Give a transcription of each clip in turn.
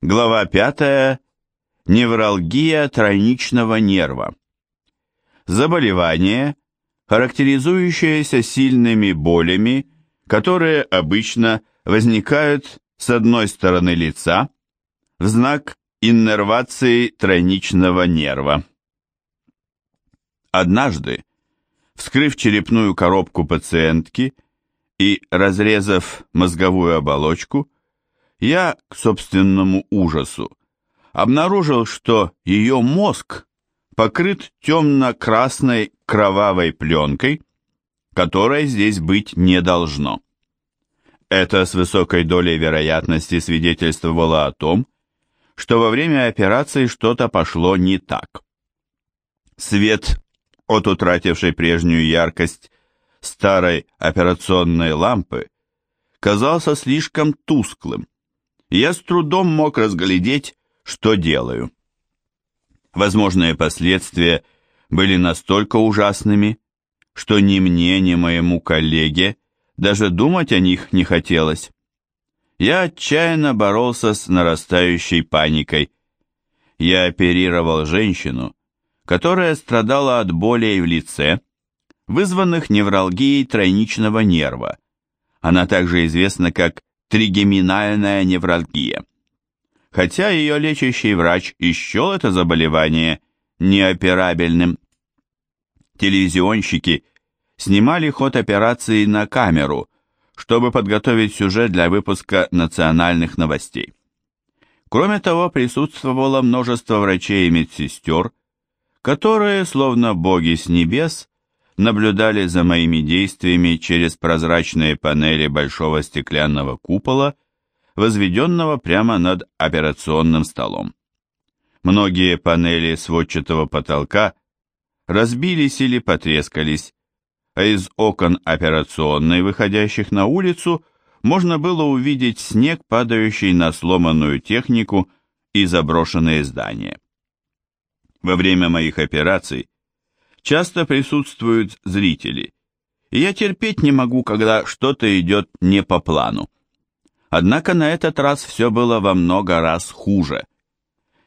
Глава 5. Невралгия тройничного нерва. Заболевание, характеризующееся сильными болями, которые обычно возникают с одной стороны лица в знак иннервации тройничного нерва. Однажды, вскрыв черепную коробку пациентки и разрезав мозговую оболочку, я, к собственному ужасу, обнаружил, что ее мозг покрыт темно-красной кровавой пленкой, которой здесь быть не должно. Это с высокой долей вероятности свидетельствовало о том, что во время операции что-то пошло не так. Свет от утратившей прежнюю яркость старой операционной лампы казался слишком тусклым, я с трудом мог разглядеть, что делаю. Возможные последствия были настолько ужасными, что ни мне, ни моему коллеге даже думать о них не хотелось. Я отчаянно боролся с нарастающей паникой. Я оперировал женщину, которая страдала от болей в лице, вызванных невралгией тройничного нерва. Она также известна как тригеминальная невралгия. Хотя ее лечащий врач исчел это заболевание неоперабельным. Телевизионщики снимали ход операции на камеру, чтобы подготовить сюжет для выпуска национальных новостей. Кроме того, присутствовало множество врачей и медсестер, которые, словно боги с небес, наблюдали за моими действиями через прозрачные панели большого стеклянного купола, возведенного прямо над операционным столом. Многие панели сводчатого потолка разбились или потрескались, а из окон операционной, выходящих на улицу, можно было увидеть снег, падающий на сломанную технику и заброшенные здания. Во время моих операций часто присутствуют зрители, и я терпеть не могу, когда что-то идет не по плану. Однако на этот раз все было во много раз хуже.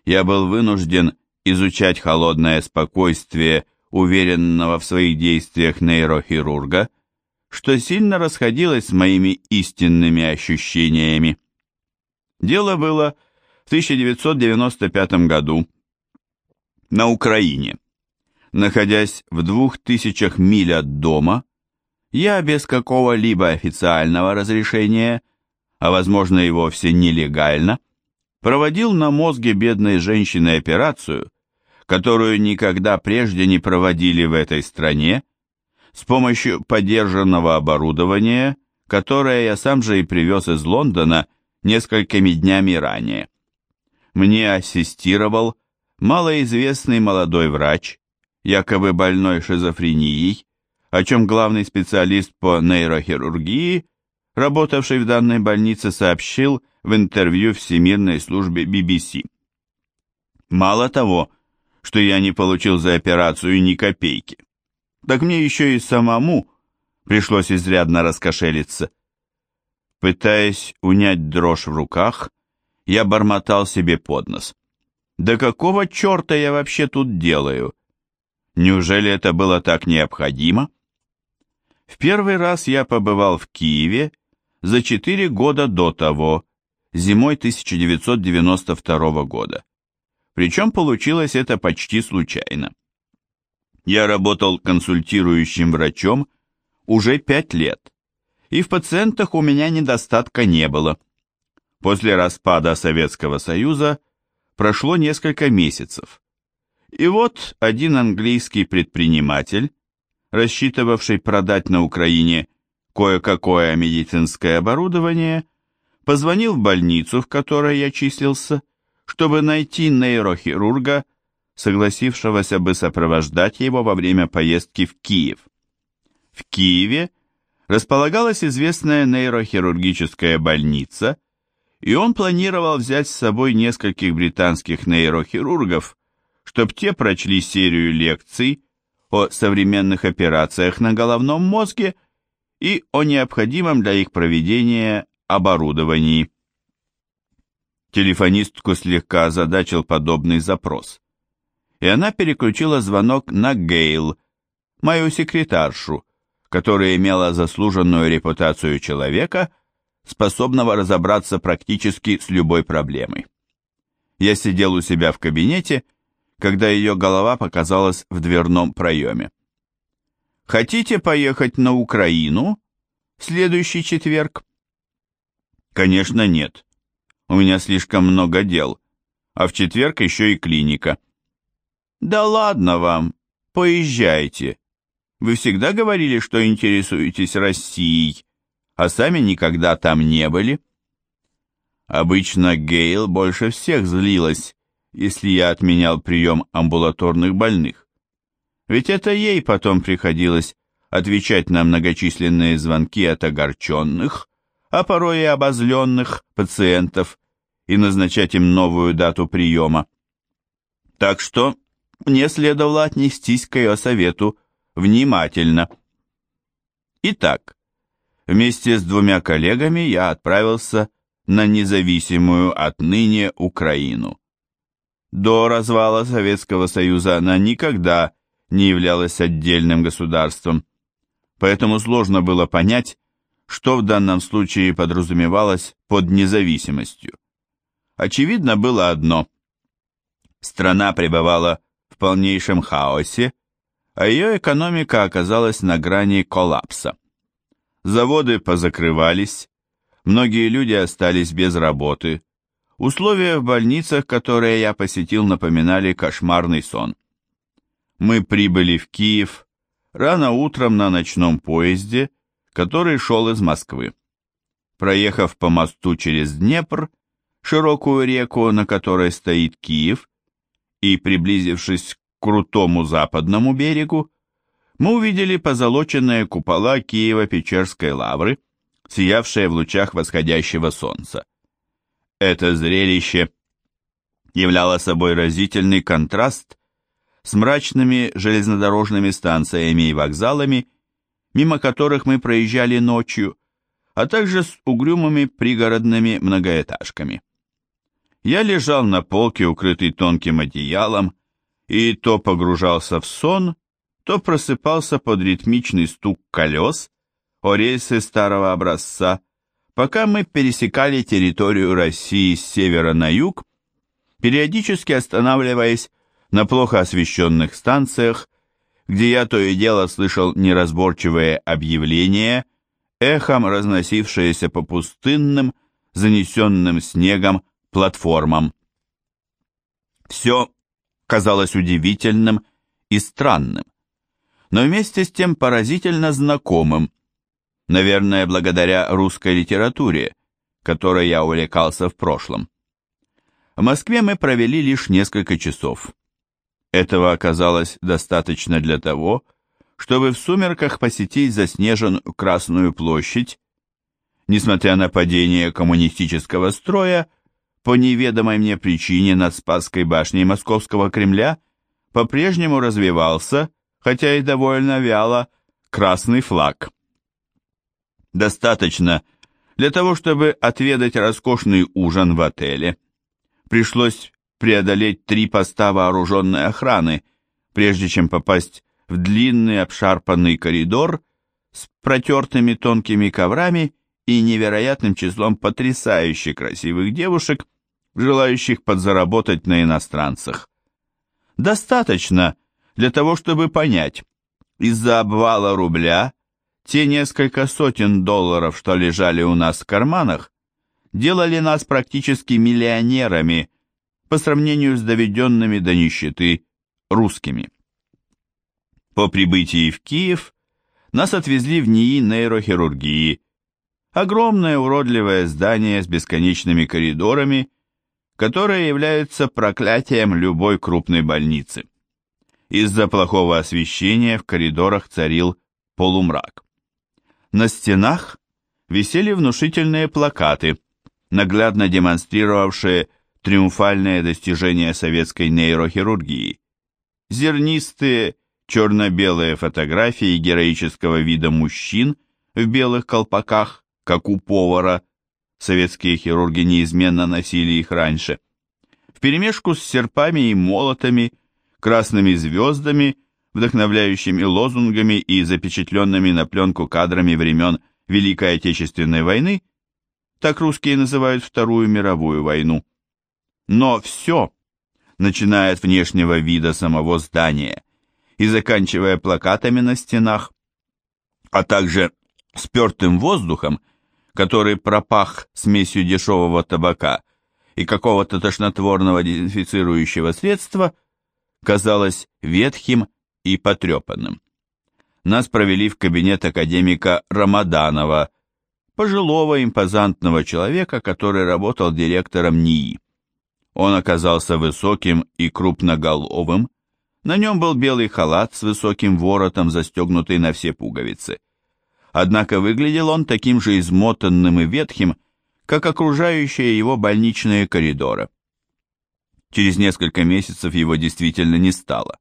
Я был вынужден изучать холодное спокойствие уверенного в своих действиях нейрохирурга, что сильно расходилось с моими истинными ощущениями. Дело было в 1995 году на Украине. Находясь в двух тысячах миль от дома, я без какого-либо официального разрешения, а возможно и вовсе нелегально, проводил на мозге бедной женщины операцию, которую никогда прежде не проводили в этой стране, с помощью подержанного оборудования, которое я сам же и привез из Лондона несколькими днями ранее. Мне ассистировал малоизвестный молодой врач, якобы больной шизофренией, о чем главный специалист по нейрохирургии, работавший в данной больнице, сообщил в интервью Всемирной службе BBC. Мало того, что я не получил за операцию ни копейки, так мне еще и самому пришлось изрядно раскошелиться. Пытаясь унять дрожь в руках, я бормотал себе под нос. «Да какого черта я вообще тут делаю? Неужели это было так необходимо? В первый раз я побывал в Киеве за четыре года до того, зимой 1992 года. Причем получилось это почти случайно. Я работал консультирующим врачом уже пять лет, и в пациентах у меня недостатка не было. После распада Советского Союза прошло несколько месяцев, и вот один английский предприниматель, рассчитывавший продать на Украине кое-какое медицинское оборудование, позвонил в больницу, в которой я числился, чтобы найти нейрохирурга, согласившегося бы сопровождать его во время поездки в Киев. В Киеве располагалась известная нейрохирургическая больница, и он планировал взять с собой нескольких британских нейрохирургов, чтобы те прочли серию лекций о современных операциях на головном мозге и о необходимом для их проведения оборудовании. Телефонистку слегка озадачил подобный запрос. И она переключила звонок на Гейл, мою секретаршу, которая имела заслуженную репутацию человека, способного разобраться практически с любой проблемой. Я сидел у себя в кабинете, когда ее голова показалась в дверном проеме. «Хотите поехать на Украину в следующий четверг?» «Конечно нет. У меня слишком много дел, а в четверг еще и клиника». «Да ладно вам, поезжайте. Вы всегда говорили, что интересуетесь Россией, а сами никогда там не были». Обычно Гейл больше всех злилась, если я отменял прием амбулаторных больных. Ведь это ей потом приходилось отвечать на многочисленные звонки от огорченных, а порой и обозленных пациентов и назначать им новую дату приема. Так что мне следовало отнестись к ее совету внимательно. Итак, вместе с двумя коллегами я отправился на независимую отныне Украину. До развала Советского Союза она никогда не являлась отдельным государством, поэтому сложно было понять, что в данном случае подразумевалось под независимостью. Очевидно было одно. Страна пребывала в полнейшем хаосе, а ее экономика оказалась на грани коллапса. Заводы позакрывались, многие люди остались без работы, условия в больницах, которые я посетил, напоминали кошмарный сон. Мы прибыли в Киев рано утром на ночном поезде, который шел из Москвы. Проехав по мосту через Днепр, широкую реку, на которой стоит Киев, и приблизившись к крутому западному берегу, мы увидели позолоченные купола Киева-Печерской лавры, сиявшие в лучах восходящего солнца. Это зрелище являло собой разительный контраст с мрачными железнодорожными станциями и вокзалами, мимо которых мы проезжали ночью, а также с угрюмыми пригородными многоэтажками. Я лежал на полке, укрытый тонким одеялом, и то погружался в сон, то просыпался под ритмичный стук колес о рельсы старого образца, пока мы пересекали территорию России с севера на юг, периодически останавливаясь на плохо освещенных станциях, где я то и дело слышал неразборчивые объявления, эхом разносившиеся по пустынным, занесенным снегом платформам. Все казалось удивительным и странным, но вместе с тем поразительно знакомым, наверное, благодаря русской литературе, которой я увлекался в прошлом. В Москве мы провели лишь несколько часов. Этого оказалось достаточно для того, чтобы в сумерках посетить заснеженную Красную площадь. Несмотря на падение коммунистического строя, по неведомой мне причине над Спасской башней Московского Кремля по-прежнему развивался, хотя и довольно вяло, красный флаг. Достаточно для того, чтобы отведать роскошный ужин в отеле. Пришлось преодолеть три поста вооруженной охраны, прежде чем попасть в длинный обшарпанный коридор с протертыми тонкими коврами и невероятным числом потрясающе красивых девушек, желающих подзаработать на иностранцах. Достаточно для того, чтобы понять, из-за обвала рубля те несколько сотен долларов, что лежали у нас в карманах, делали нас практически миллионерами по сравнению с доведенными до нищеты русскими. По прибытии в Киев нас отвезли в НИИ нейрохирургии, огромное уродливое здание с бесконечными коридорами, которое является проклятием любой крупной больницы. Из-за плохого освещения в коридорах царил полумрак. На стенах висели внушительные плакаты, наглядно демонстрировавшие триумфальное достижение советской нейрохирургии. Зернистые черно-белые фотографии героического вида мужчин в белых колпаках, как у повара, советские хирурги неизменно носили их раньше, вперемешку с серпами и молотами, красными звездами, вдохновляющими лозунгами и запечатленными на пленку кадрами времен Великой Отечественной войны, так русские называют Вторую мировую войну. Но все, начиная от внешнего вида самого здания и заканчивая плакатами на стенах, а также спертым воздухом, который пропах смесью дешевого табака и какого-то тошнотворного дезинфицирующего средства, казалось ветхим и потрепанным. Нас провели в кабинет академика Рамаданова, пожилого импозантного человека, который работал директором НИИ. Он оказался высоким и крупноголовым, на нем был белый халат с высоким воротом, застегнутый на все пуговицы. Однако выглядел он таким же измотанным и ветхим, как окружающие его больничные коридоры. Через несколько месяцев его действительно не стало.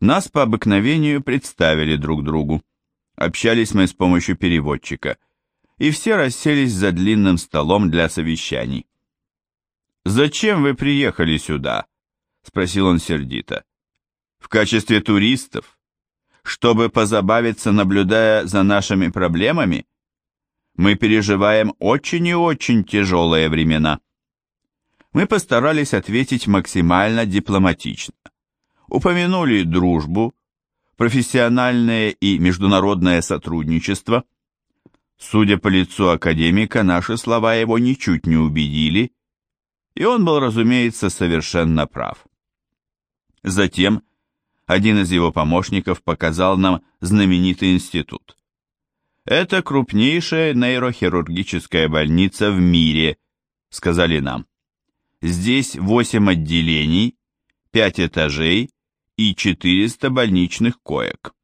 Нас по обыкновению представили друг другу. Общались мы с помощью переводчика, и все расселись за длинным столом для совещаний. «Зачем вы приехали сюда?» — спросил он сердито. «В качестве туристов? Чтобы позабавиться, наблюдая за нашими проблемами? Мы переживаем очень и очень тяжелые времена». Мы постарались ответить максимально дипломатично упомянули дружбу, профессиональное и международное сотрудничество. Судя по лицу академика, наши слова его ничуть не убедили, и он был, разумеется, совершенно прав. Затем один из его помощников показал нам знаменитый институт. «Это крупнейшая нейрохирургическая больница в мире», — сказали нам. «Здесь восемь отделений, пять этажей и 400 больничных коек.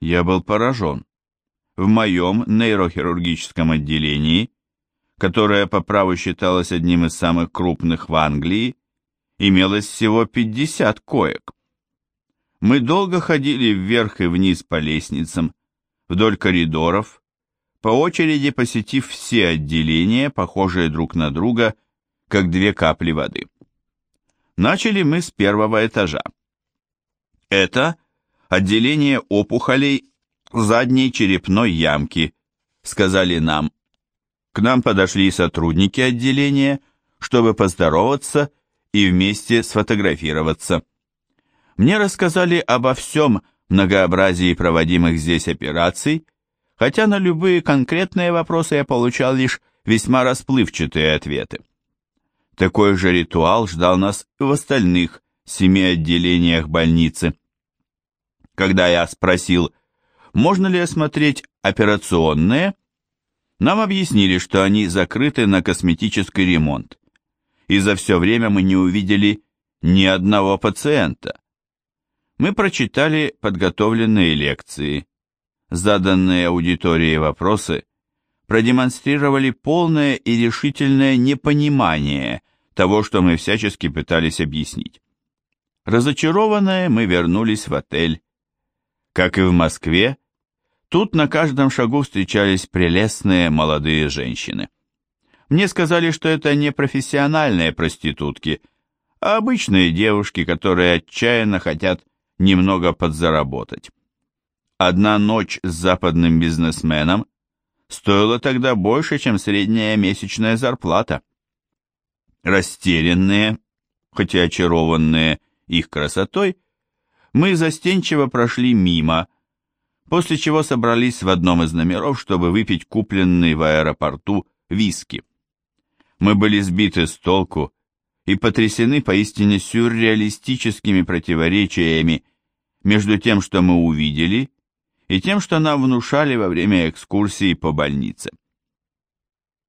Я был поражен. В моем нейрохирургическом отделении, которое по праву считалось одним из самых крупных в Англии, имелось всего 50 коек. Мы долго ходили вверх и вниз по лестницам, вдоль коридоров, по очереди посетив все отделения, похожие друг на друга, как две капли воды. Начали мы с первого этажа. Это отделение опухолей задней черепной ямки, сказали нам. К нам подошли сотрудники отделения, чтобы поздороваться и вместе сфотографироваться. Мне рассказали обо всем многообразии проводимых здесь операций, хотя на любые конкретные вопросы я получал лишь весьма расплывчатые ответы. Такой же ритуал ждал нас и в остальных семи отделениях больницы. Когда я спросил, можно ли осмотреть операционные, нам объяснили, что они закрыты на косметический ремонт, и за все время мы не увидели ни одного пациента. Мы прочитали подготовленные лекции, заданные аудитории вопросы, продемонстрировали полное и решительное непонимание того, что мы всячески пытались объяснить. Разочарованные мы вернулись в отель. Как и в Москве, тут на каждом шагу встречались прелестные молодые женщины. Мне сказали, что это не профессиональные проститутки, а обычные девушки, которые отчаянно хотят немного подзаработать. Одна ночь с западным бизнесменом стоила тогда больше, чем средняя месячная зарплата. Растерянные, хотя очарованные, их красотой, мы застенчиво прошли мимо, после чего собрались в одном из номеров, чтобы выпить купленный в аэропорту виски. Мы были сбиты с толку и потрясены поистине сюрреалистическими противоречиями между тем, что мы увидели, и тем, что нам внушали во время экскурсии по больнице.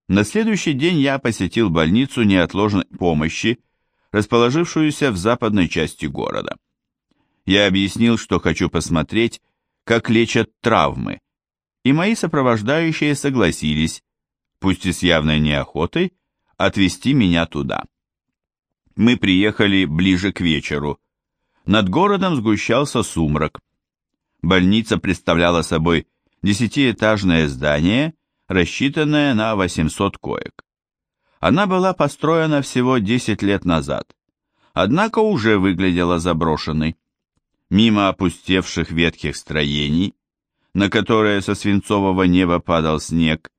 На следующий день я посетил больницу неотложной помощи расположившуюся в западной части города. Я объяснил, что хочу посмотреть, как лечат травмы, и мои сопровождающие согласились, пусть и с явной неохотой, отвезти меня туда. Мы приехали ближе к вечеру. Над городом сгущался сумрак. Больница представляла собой десятиэтажное здание, рассчитанная на 800 коек. Она была построена всего 10 лет назад, однако уже выглядела заброшенной. Мимо опустевших ветхих строений, на которые со свинцового неба падал снег,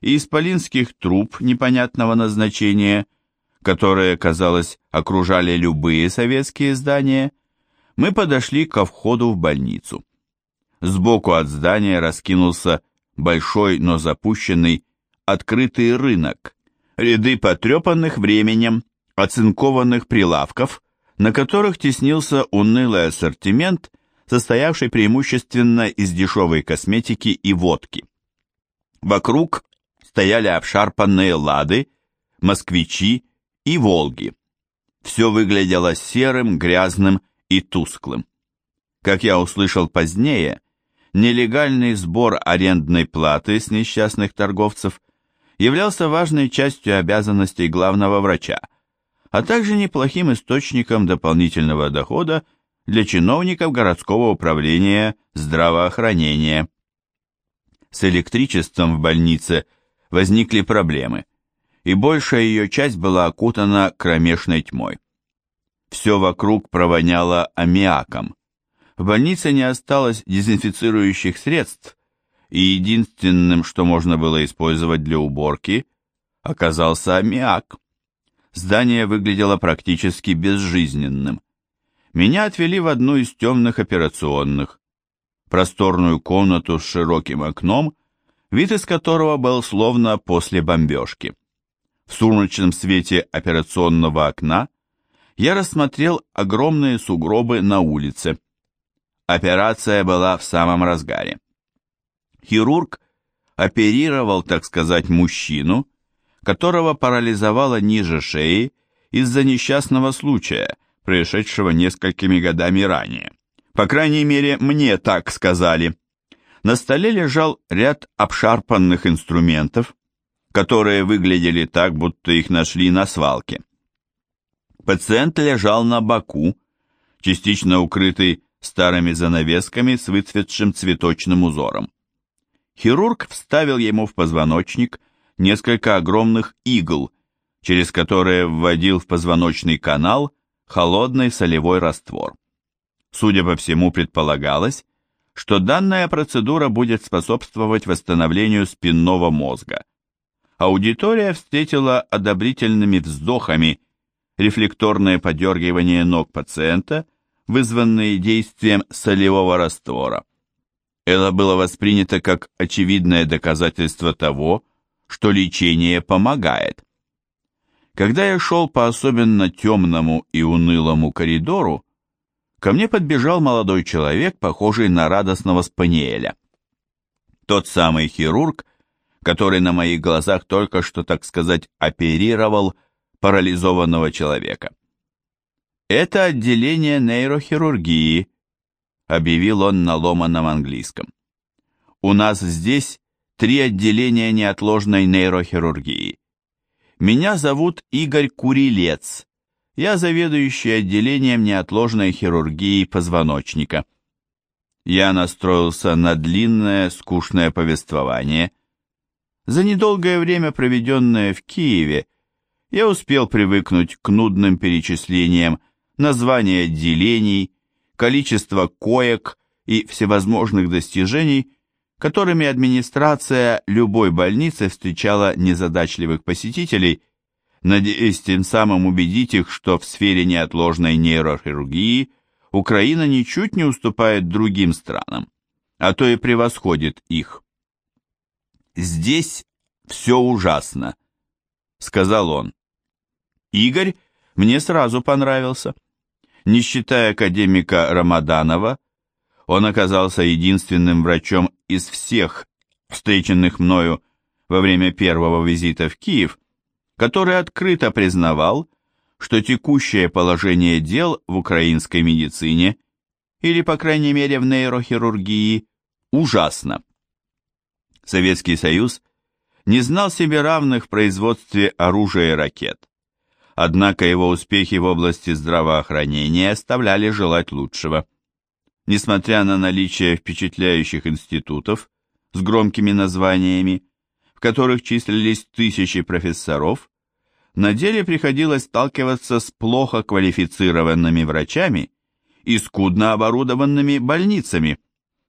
и исполинских труб непонятного назначения, которые, казалось, окружали любые советские здания, мы подошли ко входу в больницу. Сбоку от здания раскинулся большой, но запущенный, открытый рынок, ряды потрепанных временем, оцинкованных прилавков, на которых теснился унылый ассортимент, состоявший преимущественно из дешевой косметики и водки. Вокруг стояли обшарпанные лады, москвичи и волги. Все выглядело серым, грязным и тусклым. Как я услышал позднее, нелегальный сбор арендной платы с несчастных торговцев являлся важной частью обязанностей главного врача, а также неплохим источником дополнительного дохода для чиновников городского управления здравоохранения. С электричеством в больнице возникли проблемы, и большая ее часть была окутана кромешной тьмой. Все вокруг провоняло аммиаком. В больнице не осталось дезинфицирующих средств, и единственным, что можно было использовать для уборки, оказался аммиак. Здание выглядело практически безжизненным. Меня отвели в одну из темных операционных, просторную комнату с широким окном, вид из которого был словно после бомбежки. В сумрачном свете операционного окна я рассмотрел огромные сугробы на улице. Операция была в самом разгаре. Хирург оперировал, так сказать, мужчину, которого парализовало ниже шеи из-за несчастного случая, происшедшего несколькими годами ранее. По крайней мере, мне так сказали. На столе лежал ряд обшарпанных инструментов, которые выглядели так, будто их нашли на свалке. Пациент лежал на боку, частично укрытый старыми занавесками с выцветшим цветочным узором. Хирург вставил ему в позвоночник несколько огромных игл, через которые вводил в позвоночный канал холодный солевой раствор. Судя по всему, предполагалось, что данная процедура будет способствовать восстановлению спинного мозга. Аудитория встретила одобрительными вздохами рефлекторное подергивание ног пациента, вызванные действием солевого раствора. Это было воспринято как очевидное доказательство того, что лечение помогает. Когда я шел по особенно темному и унылому коридору, ко мне подбежал молодой человек, похожий на радостного спаниеля. Тот самый хирург, который на моих глазах только что, так сказать, оперировал парализованного человека. «Это отделение нейрохирургии», объявил он на ломаном английском. У нас здесь три отделения неотложной нейрохирургии. Меня зовут Игорь Курилец. Я заведующий отделением неотложной хирургии позвоночника. Я настроился на длинное, скучное повествование. За недолгое время, проведенное в Киеве, я успел привыкнуть к нудным перечислениям названия отделений, количество коек и всевозможных достижений, которыми администрация любой больницы встречала незадачливых посетителей, надеясь тем самым убедить их, что в сфере неотложной нейрохирургии Украина ничуть не уступает другим странам, а то и превосходит их. «Здесь все ужасно», — сказал он. Игорь мне сразу понравился. Не считая академика Рамаданова, он оказался единственным врачом из всех встреченных мною во время первого визита в Киев, который открыто признавал, что текущее положение дел в украинской медицине, или, по крайней мере, в нейрохирургии, ужасно. Советский Союз не знал себе равных в производстве оружия и ракет. Однако его успехи в области здравоохранения оставляли желать лучшего. Несмотря на наличие впечатляющих институтов с громкими названиями, в которых числились тысячи профессоров, на деле приходилось сталкиваться с плохо квалифицированными врачами и скудно оборудованными больницами,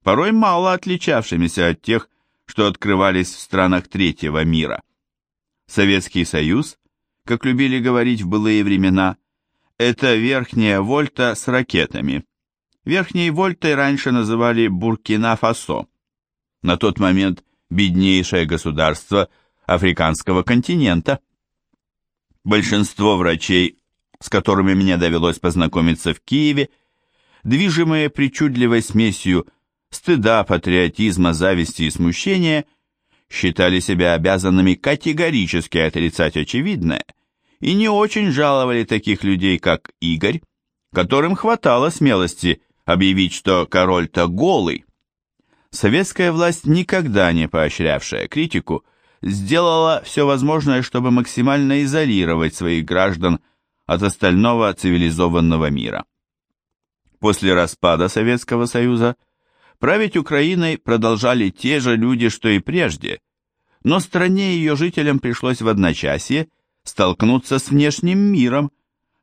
порой мало отличавшимися от тех, что открывались в странах третьего мира. Советский Союз, как любили говорить в былые времена, это верхняя вольта с ракетами. Верхней вольтой раньше называли Буркина-Фасо. На тот момент беднейшее государство африканского континента. Большинство врачей, с которыми мне довелось познакомиться в Киеве, движимые причудливой смесью стыда, патриотизма, зависти и смущения, считали себя обязанными категорически отрицать очевидное и не очень жаловали таких людей, как Игорь, которым хватало смелости объявить, что король-то голый. Советская власть, никогда не поощрявшая критику, сделала все возможное, чтобы максимально изолировать своих граждан от остального цивилизованного мира. После распада Советского Союза править Украиной продолжали те же люди, что и прежде, но стране и ее жителям пришлось в одночасье столкнуться с внешним миром,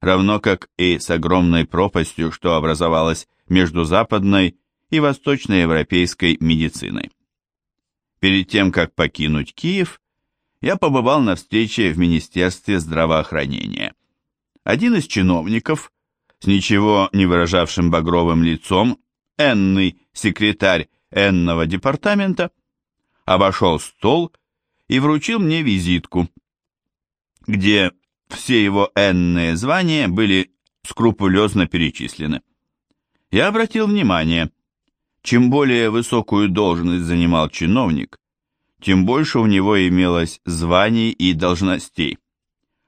равно как и с огромной пропастью, что образовалась между западной и восточноевропейской медициной. Перед тем, как покинуть Киев, я побывал на встрече в Министерстве здравоохранения. Один из чиновников, с ничего не выражавшим багровым лицом, энный секретарь энного департамента, обошел стол и вручил мне визитку, где все его энные звания были скрупулезно перечислены. Я обратил внимание, чем более высокую должность занимал чиновник, тем больше у него имелось званий и должностей.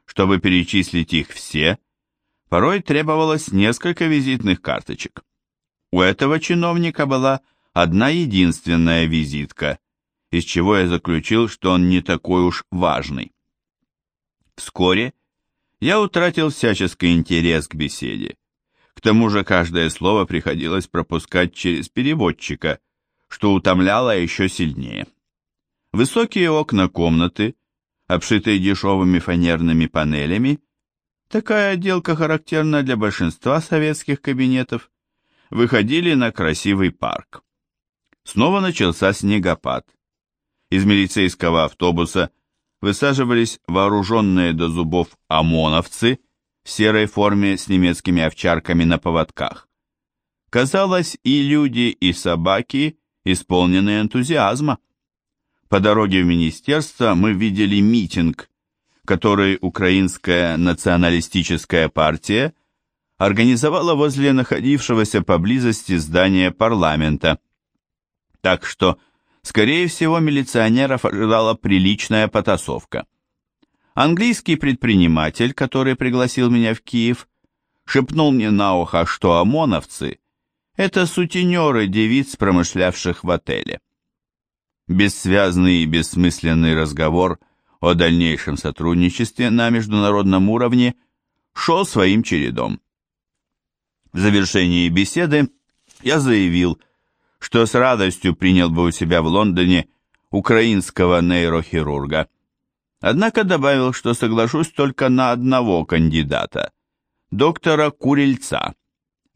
Чтобы перечислить их все, порой требовалось несколько визитных карточек. У этого чиновника была одна единственная визитка, из чего я заключил, что он не такой уж важный. Вскоре я утратил всяческий интерес к беседе. К тому же каждое слово приходилось пропускать через переводчика, что утомляло еще сильнее. Высокие окна комнаты, обшитые дешевыми фанерными панелями, такая отделка характерна для большинства советских кабинетов, выходили на красивый парк. Снова начался снегопад. Из милицейского автобуса высаживались вооруженные до зубов ОМОНовцы в серой форме с немецкими овчарками на поводках. Казалось, и люди, и собаки исполнены энтузиазма. По дороге в министерство мы видели митинг, который Украинская националистическая партия организовала возле находившегося поблизости здания парламента. Так что, скорее всего, милиционеров ожидала приличная потасовка. Английский предприниматель, который пригласил меня в Киев, шепнул мне на ухо, что ОМОНовцы – это сутенеры девиц, промышлявших в отеле. Бессвязный и бессмысленный разговор о дальнейшем сотрудничестве на международном уровне шел своим чередом. В завершении беседы я заявил, что с радостью принял бы у себя в Лондоне украинского нейрохирурга – Однако добавил, что соглашусь только на одного кандидата, доктора Курильца,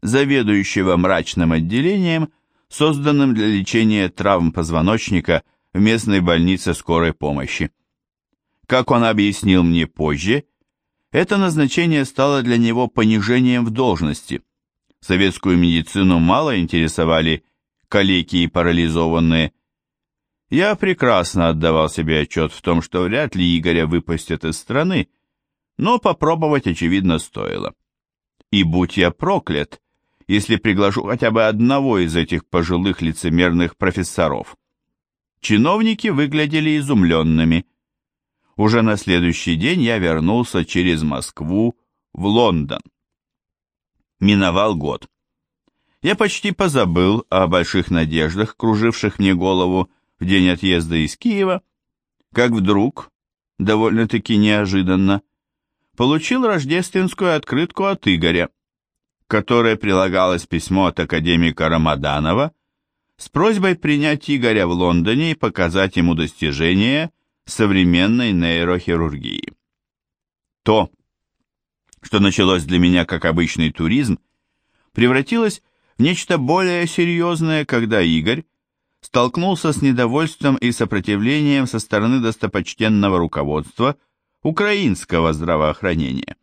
заведующего мрачным отделением, созданным для лечения травм позвоночника в местной больнице скорой помощи. Как он объяснил мне позже, это назначение стало для него понижением в должности. Советскую медицину мало интересовали калеки и парализованные, я прекрасно отдавал себе отчет в том, что вряд ли Игоря выпустят из страны, но попробовать, очевидно, стоило. И будь я проклят, если приглашу хотя бы одного из этих пожилых лицемерных профессоров. Чиновники выглядели изумленными. Уже на следующий день я вернулся через Москву в Лондон. Миновал год. Я почти позабыл о больших надеждах, круживших мне голову, в день отъезда из Киева, как вдруг, довольно-таки неожиданно, получил рождественскую открытку от Игоря, к которой прилагалось письмо от академика Рамаданова с просьбой принять Игоря в Лондоне и показать ему достижения современной нейрохирургии. То, что началось для меня как обычный туризм, превратилось в нечто более серьезное, когда Игорь столкнулся с недовольством и сопротивлением со стороны достопочтенного руководства украинского здравоохранения.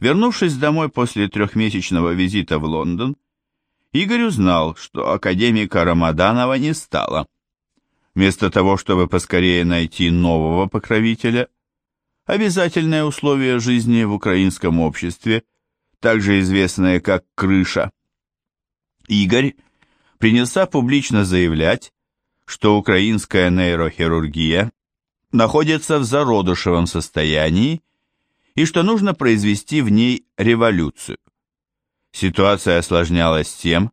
Вернувшись домой после трехмесячного визита в Лондон, Игорь узнал, что академика Рамаданова не стало. Вместо того, чтобы поскорее найти нового покровителя, обязательное условие жизни в украинском обществе, также известное как крыша, Игорь принялся публично заявлять, что украинская нейрохирургия находится в зародышевом состоянии и что нужно произвести в ней революцию. Ситуация осложнялась тем,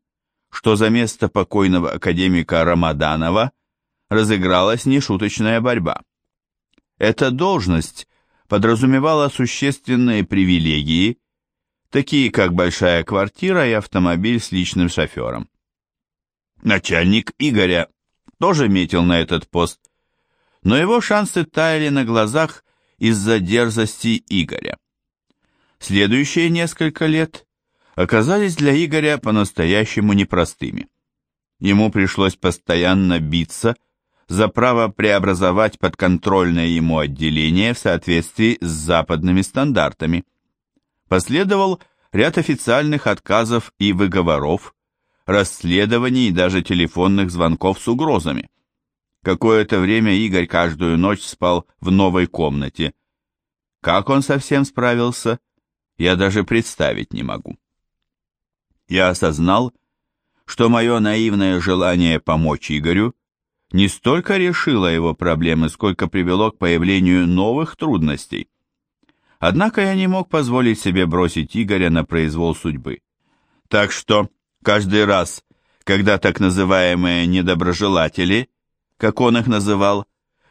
что за место покойного академика Рамаданова разыгралась нешуточная борьба. Эта должность подразумевала существенные привилегии, такие как большая квартира и автомобиль с личным шофером. Начальник Игоря тоже метил на этот пост, но его шансы таяли на глазах из-за дерзости Игоря. Следующие несколько лет оказались для Игоря по-настоящему непростыми. Ему пришлось постоянно биться за право преобразовать подконтрольное ему отделение в соответствии с западными стандартами. Последовал ряд официальных отказов и выговоров, расследований и даже телефонных звонков с угрозами. Какое-то время Игорь каждую ночь спал в новой комнате. Как он совсем справился, я даже представить не могу. Я осознал, что мое наивное желание помочь Игорю не столько решило его проблемы, сколько привело к появлению новых трудностей. Однако я не мог позволить себе бросить Игоря на произвол судьбы. Так что Каждый раз, когда так называемые недоброжелатели, как он их называл,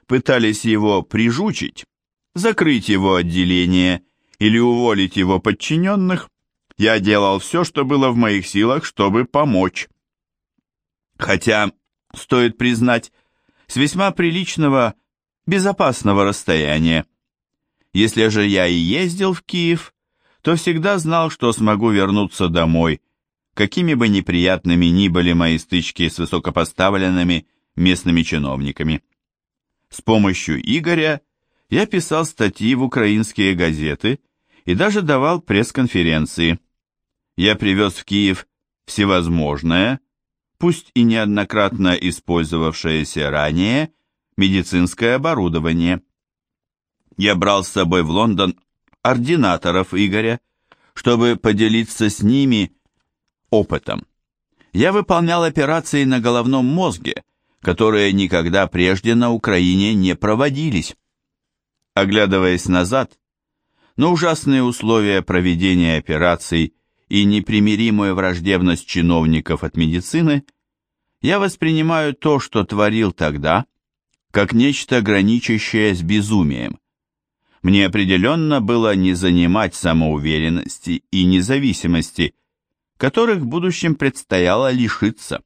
пытались его прижучить, закрыть его отделение или уволить его подчиненных, я делал все, что было в моих силах, чтобы помочь. Хотя, стоит признать, с весьма приличного, безопасного расстояния. Если же я и ездил в Киев, то всегда знал, что смогу вернуться домой – какими бы неприятными ни были мои стычки с высокопоставленными местными чиновниками. С помощью Игоря я писал статьи в украинские газеты и даже давал пресс-конференции. Я привез в Киев всевозможное, пусть и неоднократно использовавшееся ранее, медицинское оборудование. Я брал с собой в Лондон ординаторов Игоря, чтобы поделиться с ними опытом. Я выполнял операции на головном мозге, которые никогда прежде на Украине не проводились. Оглядываясь назад, на ужасные условия проведения операций и непримиримую враждебность чиновников от медицины, я воспринимаю то, что творил тогда, как нечто граничащее с безумием. Мне определенно было не занимать самоуверенности и независимости, которых в будущем предстояло лишиться.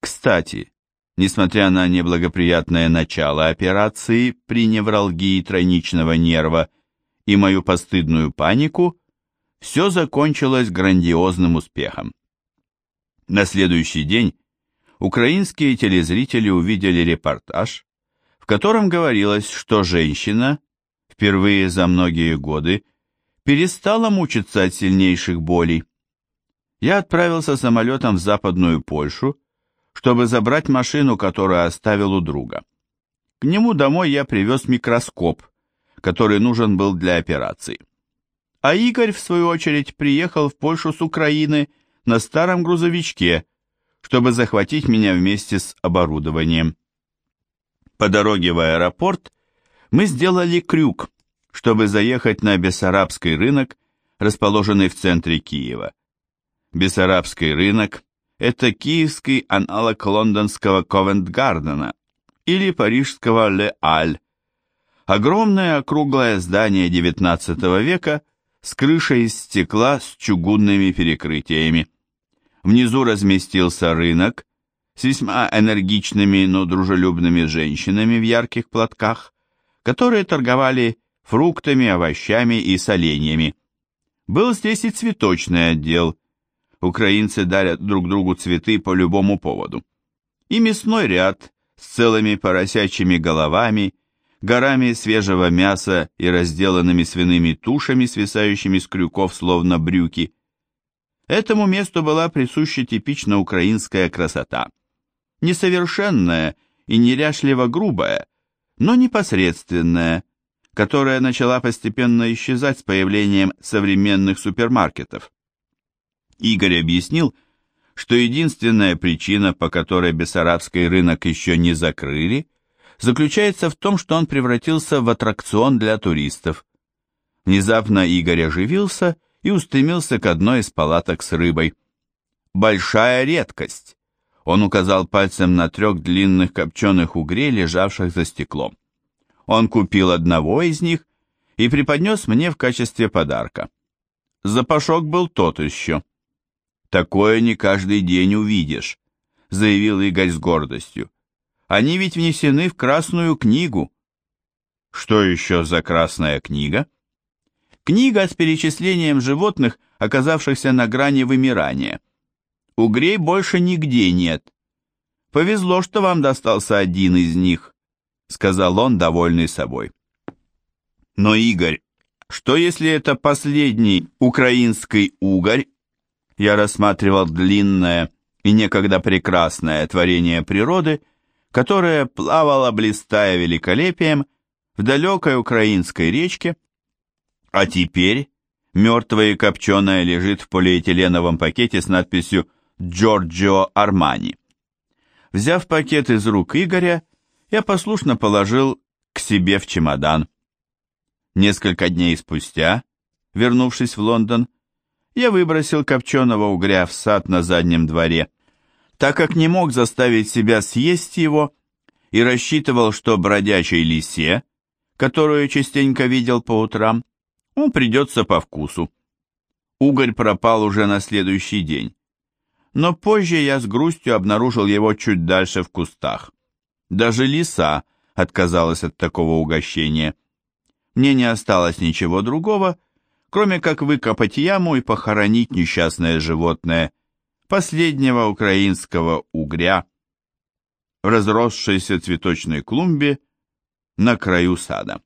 Кстати, несмотря на неблагоприятное начало операции при невралгии тройничного нерва и мою постыдную панику, все закончилось грандиозным успехом. На следующий день украинские телезрители увидели репортаж, в котором говорилось, что женщина, впервые за многие годы, перестала мучиться от сильнейших болей я отправился самолетом в Западную Польшу, чтобы забрать машину, которую оставил у друга. К нему домой я привез микроскоп, который нужен был для операции. А Игорь, в свою очередь, приехал в Польшу с Украины на старом грузовичке, чтобы захватить меня вместе с оборудованием. По дороге в аэропорт мы сделали крюк, чтобы заехать на Бессарабский рынок, расположенный в центре Киева. Бессарабский рынок – это киевский аналог лондонского Ковент-Гардена или парижского Ле-Аль. Огромное округлое здание XIX века с крышей из стекла с чугунными перекрытиями. Внизу разместился рынок, с весьма энергичными, но дружелюбными женщинами в ярких платках, которые торговали фруктами, овощами и соленьями. Был здесь и цветочный отдел. Украинцы дарят друг другу цветы по любому поводу. И мясной ряд с целыми поросячьими головами, горами свежего мяса и разделанными свиными тушами, свисающими с крюков, словно брюки. Этому месту была присуща типично украинская красота. Несовершенная и неряшливо грубая, но непосредственная, которая начала постепенно исчезать с появлением современных супермаркетов. Игорь объяснил, что единственная причина, по которой Бессарабский рынок еще не закрыли, заключается в том, что он превратился в аттракцион для туристов. Внезапно Игорь оживился и устремился к одной из палаток с рыбой. «Большая редкость!» Он указал пальцем на трех длинных копченых угрей, лежавших за стеклом. Он купил одного из них и преподнес мне в качестве подарка. Запашок был тот еще. «Такое не каждый день увидишь», — заявил Игорь с гордостью. «Они ведь внесены в Красную книгу». «Что еще за Красная книга?» «Книга с перечислением животных, оказавшихся на грани вымирания. Угрей больше нигде нет. Повезло, что вам достался один из них», — сказал он, довольный собой. «Но, Игорь, что если это последний украинский угорь я рассматривал длинное и некогда прекрасное творение природы, которое плавало, блистая великолепием, в далекой украинской речке, а теперь мертвое и копченое лежит в полиэтиленовом пакете с надписью «Джорджио Армани». Взяв пакет из рук Игоря, я послушно положил к себе в чемодан. Несколько дней спустя, вернувшись в Лондон, я выбросил копченого угря в сад на заднем дворе, так как не мог заставить себя съесть его и рассчитывал, что бродячей лисе, которую частенько видел по утрам, он придется по вкусу. Угорь пропал уже на следующий день. Но позже я с грустью обнаружил его чуть дальше в кустах. Даже лиса отказалась от такого угощения. Мне не осталось ничего другого, кроме как выкопать яму и похоронить несчастное животное, последнего украинского угря, в разросшейся цветочной клумбе на краю сада.